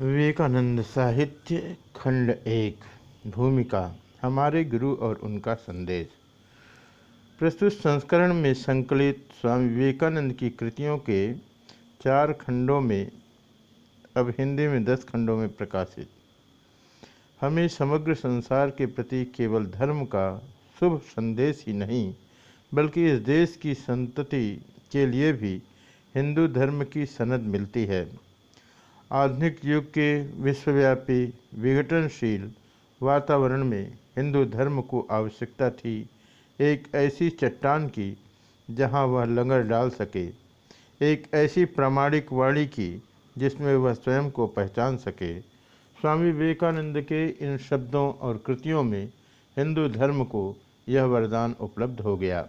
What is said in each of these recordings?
विवेकानंद साहित्य खंड एक, भूमिका, हमारे गुरु और उनका संदेश। प्रस्तुत संस्करण में संकलित स्वामी विवेकानंद की कृतियों के चार खंडों में, अब हिंदी में दस खंडों में प्रकाशित। हमें समग्र संसार के प्रति केवल धर्म का शुभ संदेश ही नहीं, बल्कि इस देश की संतति के लिए भी हिंदू धर्म की सनद मिलती है। आधुनिक युग के विश्वव्यापी विघटनशील वातावरण में हिंदू धर्म को आवश्यकता थी एक ऐसी चट्टान की, जहाँ वह लंगर डाल सके, एक ऐसी प्रामाणिक वाणी की, जिसमें वह स्वयं को पहचान सके। स्वामी विवेकानंद के इन शब्दों और कृतियों में हिंदू धर्म को यह वरदान उपलब्ध हो गया।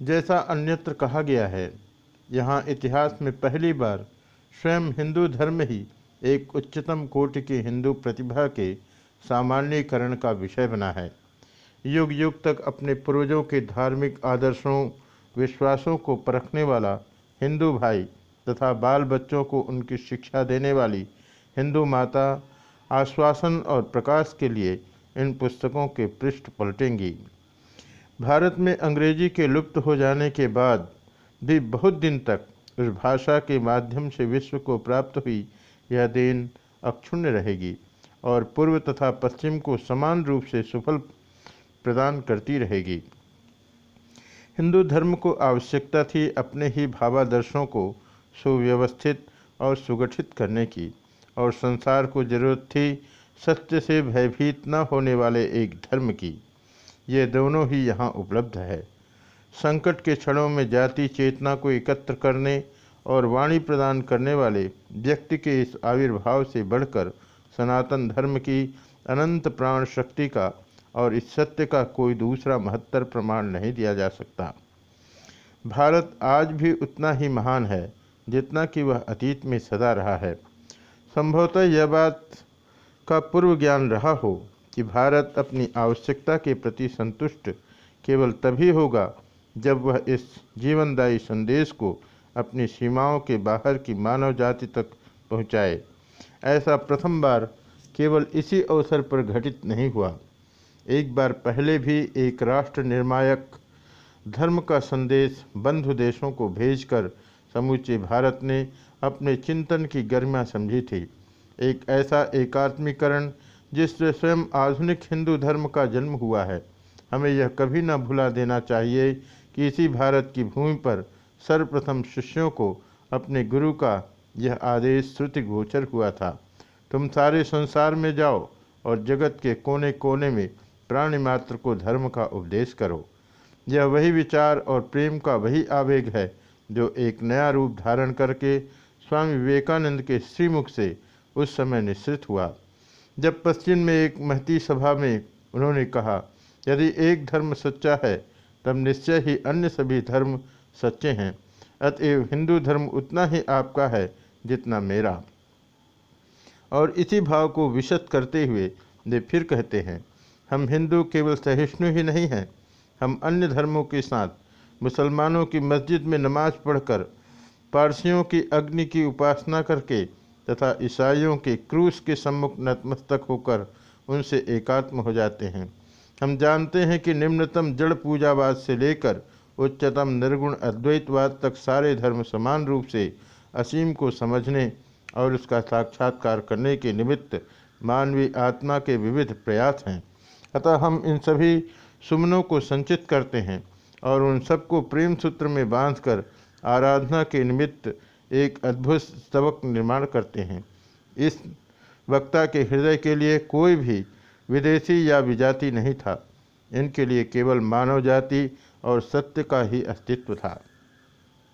जैसा अन्यत्र कहा गया है, यहाँ इतिहास में पहली बार स्वयं हिंदू धर्म ही एक उच्चतम कोटि की हिंदू प्रतिभा के सामान्यकरण का विषय बना है। युग युग तक अपने पूर्वजों के धार्मिक आदर्शों, विश्वासों को परखने वाला हिंदू भाई तथा बाल बच्चों को उनकी शिक्षा देने वाली हिंदू माता आश्वासन और प्रकाश के लिए इन पुस्तकों के पृष्ठ पलटेंगी। भारत में अंग्रेज़ी के लुप्त हो जाने के बाद भी बहुत दिन तक उस भाषा के माध्यम से विश्व को प्राप्त हुई, यह देन अक्षुण्य रहेगी और पूर्व तथा पश्चिम को समान रूप से सुफल प्रदान करती रहेगी। हिंदू धर्म को आवश्यकता थी अपने ही भावादर्शों को सुव्यवस्थित और सुगठित करने की, और संसार को ज़रूरत थी सत्य से भयभीत न होने वाले एक धर्म की। ये दोनों ही यहाँ उपलब्ध है। संकट के क्षणों में जाति चेतना को एकत्र करने और वाणी प्रदान करने वाले व्यक्ति के इस आविर्भाव से बढ़कर सनातन धर्म की अनंत प्राण शक्ति का और इस सत्य का कोई दूसरा महत्तर प्रमाण नहीं दिया जा सकता। भारत आज भी उतना ही महान है, जितना कि वह अतीत में सदा रहा है। संभवतः यह बात का पूर्व ज्ञान रहा हो कि भारत अपनी आवश्यकता के प्रति संतुष्ट केवल तभी होगा जब वह इस जीवनदायी संदेश को अपनी सीमाओं के बाहर की मानव जाति तक पहुँचाए, ऐसा प्रथम बार केवल इसी अवसर पर घटित नहीं हुआ। एक बार पहले भी एक राष्ट्र निर्णायक धर्म का संदेश बंधु देशों को भेजकर समूचे भारत ने अपने चिंतन की गरिमा समझी थी। एक ऐसा एकात्मीकरण जिससे स्वयं आधुनिक हिंदू धर्म का जन्म हुआ है, हमें यह कभी न भुला देना चाहिए कि इसी भारत की भूमि पर सर्वप्रथम शिष्यों को अपने गुरु का यह आदेश श्रुति गोचर हुआ था। तुम सारे संसार में जाओ और जगत के कोने कोने में प्राणी मात्र को धर्म का उपदेश करो। यह वही विचार और प्रेम का वही आवेग है जो एक नया रूप धारण करके स्वामी विवेकानंद के श्रीमुख से उस समय निश्चित हुआ। जब पश्चिम में एक महती सभा में उन्होंने कहा, यदि एक धर्म सच्चा है तब निश्चय ही अन्य सभी धर्म सच्चे हैं। अतएव हिंदू धर्म उतना ही आपका है जितना मेरा। और इसी भाव को विशद करते हुए वे फिर कहते हैं, हम हिंदू केवल सहिष्णु ही नहीं हैं, हम अन्य धर्मों के साथ, मुसलमानों की मस्जिद में नमाज़ पढ़कर, पारसियों की अग्नि की उपासना करके तथा ईसाइयों के क्रूस के सम्मुख नतमस्तक होकर उनसे एकात्म हो जाते हैं। हम जानते हैं कि निम्नतम जड़ पूजावाद से लेकर उच्चतम निर्गुण अद्वैतवाद तक सारे धर्म समान रूप से असीम को समझने और उसका साक्षात्कार करने के निमित्त मानवीय आत्मा के विविध प्रयास हैं। अतः हम इन सभी सुमनों को संचित करते हैं और उन सबको प्रेम सूत्र में बांधकर आराधना के निमित्त एक अद्भुत सबक निर्माण करते हैं। इस वक्ता के हृदय के लिए कोई भी विदेशी या विजाति नहीं था। इनके लिए केवल मानव जाति और सत्य का ही अस्तित्व था।